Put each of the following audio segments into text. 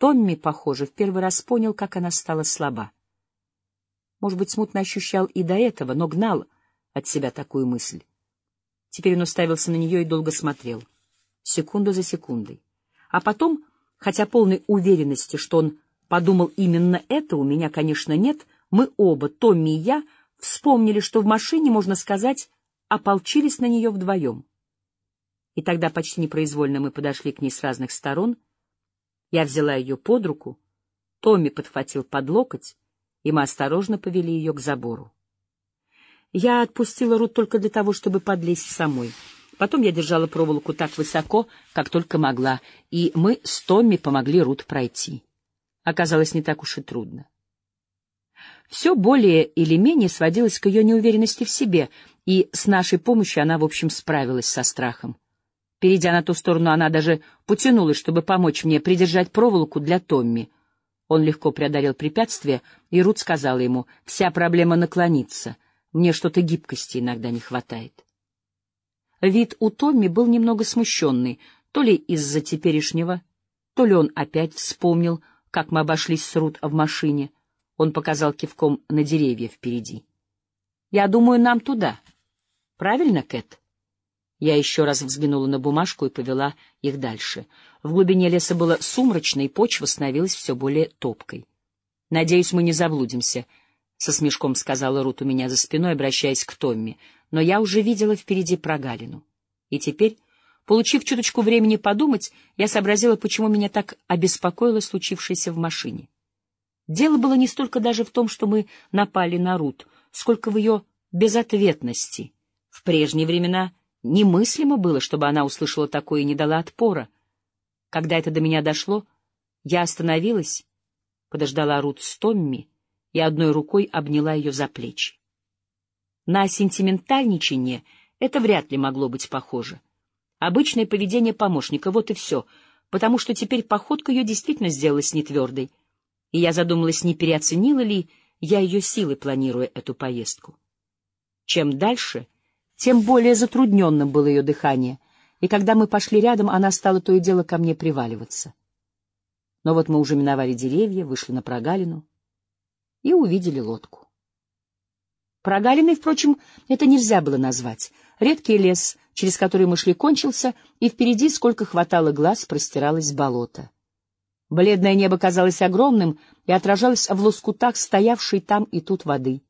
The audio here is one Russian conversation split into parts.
Томми, похоже, в первый раз понял, как она стала слаба. Может быть, смутно ощущал и до этого, но гнал от себя такую мысль. Теперь он уставился на нее и долго смотрел, секунду за секундой. А потом, хотя полной уверенности, что он подумал именно это, у меня, конечно, нет, мы оба, Томми и я, вспомнили, что в машине, можно сказать, ополчились на нее вдвоем. И тогда почти непроизвольно мы подошли к ней с разных сторон. Я взяла ее под руку, Томми подхватил под локоть, и мы осторожно повели ее к забору. Я отпустила Рут только для того, чтобы подлезть самой. Потом я держала проволоку так высоко, как только могла, и мы с Томми помогли Рут пройти. Оказалось, не так уж и трудно. Все более или менее сводилось к ее неуверенности в себе, и с нашей помощью она, в общем, справилась со страхом. Перейдя на ту сторону, она даже потянулась, чтобы помочь мне придержать проволоку для Томми. Он легко преодолел препятствие, и Рут сказала ему, «Вся проблема наклониться. Мне что-то гибкости иногда не хватает». Вид у Томми был немного смущенный, то ли из-за теперешнего, то ли он опять вспомнил, как мы обошлись с Рут в машине. Он показал кивком на деревья впереди. «Я думаю, нам туда. Правильно, Кэт?» Я еще раз взглянула на бумажку и повела их дальше. В глубине леса было сумрачно, и почва становилась все более топкой. «Надеюсь, мы не заблудимся», — со смешком сказала Рут у меня за спиной, обращаясь к Томми, но я уже видела впереди прогалину. И теперь, получив чуточку времени подумать, я сообразила, почему меня так обеспокоило случившееся в машине. Дело было не столько даже в том, что мы напали на Рут, сколько в ее безответности. В прежние времена Немыслимо было, чтобы она услышала такое и не дала отпора. Когда это до меня дошло, я остановилась, подождала Рут с Томми и одной рукой обняла ее за плечи. На сентиментальничание это вряд ли могло быть похоже. Обычное поведение помощника, вот и все, потому что теперь походка ее действительно сделалась нетвердой, и я задумалась, не переоценила ли я ее силы, планируя эту поездку. Чем дальше — тем более затрудненным было ее дыхание, и когда мы пошли рядом, она стала то и дело ко мне приваливаться. Но вот мы уже миновали деревья, вышли на прогалину и увидели лодку. Прогалиной, впрочем, это нельзя было назвать. Редкий лес, через который мы шли, кончился, и впереди, сколько хватало глаз, простиралось болото. Бледное небо казалось огромным и отражалось в лоскутах стоявшей там и тут воды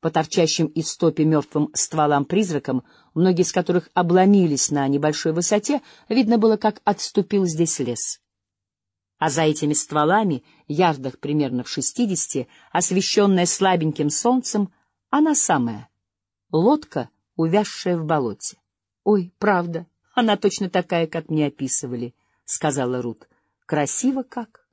по торчащим из стопи мертвым стволам-призракам, многие из которых обломились на небольшой высоте, видно было, как отступил здесь лес. А за этими стволами, ярдах примерно в шестидесяти, освещенная слабеньким солнцем, она самая — лодка, увязшая в болоте. — Ой, правда, она точно такая, как мне описывали, — сказала Рут. — Красиво как.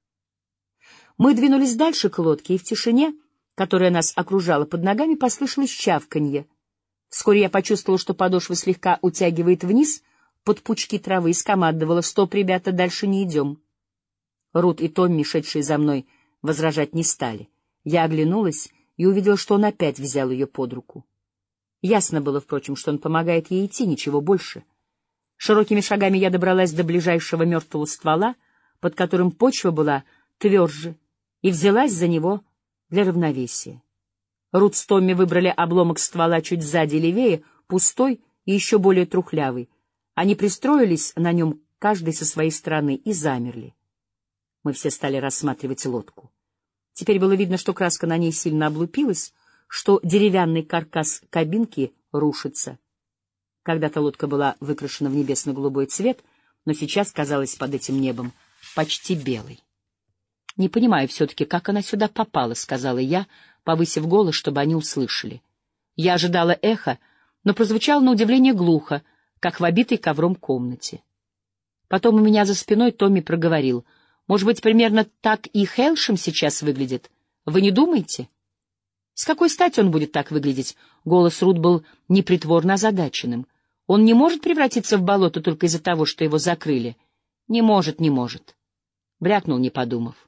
Мы двинулись дальше к лодке, и в тишине — которая нас окружала под ногами, послышалось чавканье. Вскоре я почувствовала, что подошва слегка утягивает вниз под пучки травы и скомандовала «Стоп, ребята, дальше не идем». Рут и Томми, шедшие за мной, возражать не стали. Я оглянулась и увидела, что он опять взял ее под руку. Ясно было, впрочем, что он помогает ей идти, ничего больше. Широкими шагами я добралась до ближайшего мертвого ствола, под которым почва была тверже, и взялась за него для равновесия. Рут с Томми выбрали обломок ствола чуть сзади левее, пустой и еще более трухлявый. Они пристроились на нем каждый со своей стороны и замерли. Мы все стали рассматривать лодку. Теперь было видно, что краска на ней сильно облупилась, что деревянный каркас кабинки рушится. Когда-то лодка была выкрашена в небесно-голубой цвет, но сейчас казалась под этим небом почти белой. «Не понимаю все-таки, как она сюда попала», — сказала я, повысив голос, чтобы они услышали. Я ожидала эха, но прозвучало на удивление глухо, как в обитой ковром комнате. Потом у меня за спиной Томми проговорил. «Может быть, примерно так и Хелшем сейчас выглядит? Вы не думаете?» «С какой стати он будет так выглядеть?» Голос Рут был непритворно озадаченным. «Он не может превратиться в болото только из-за того, что его закрыли?» «Не может, не может», — брякнул, не подумав.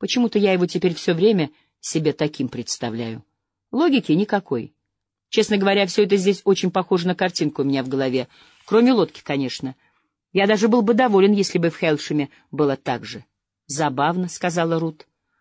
Почему-то я его теперь все время себе таким представляю. Логики никакой. Честно говоря, все это здесь очень похоже на картинку у меня в голове. Кроме лодки, конечно. Я даже был бы доволен, если бы в Хелшеме было так же. Забавно, — сказала Рут.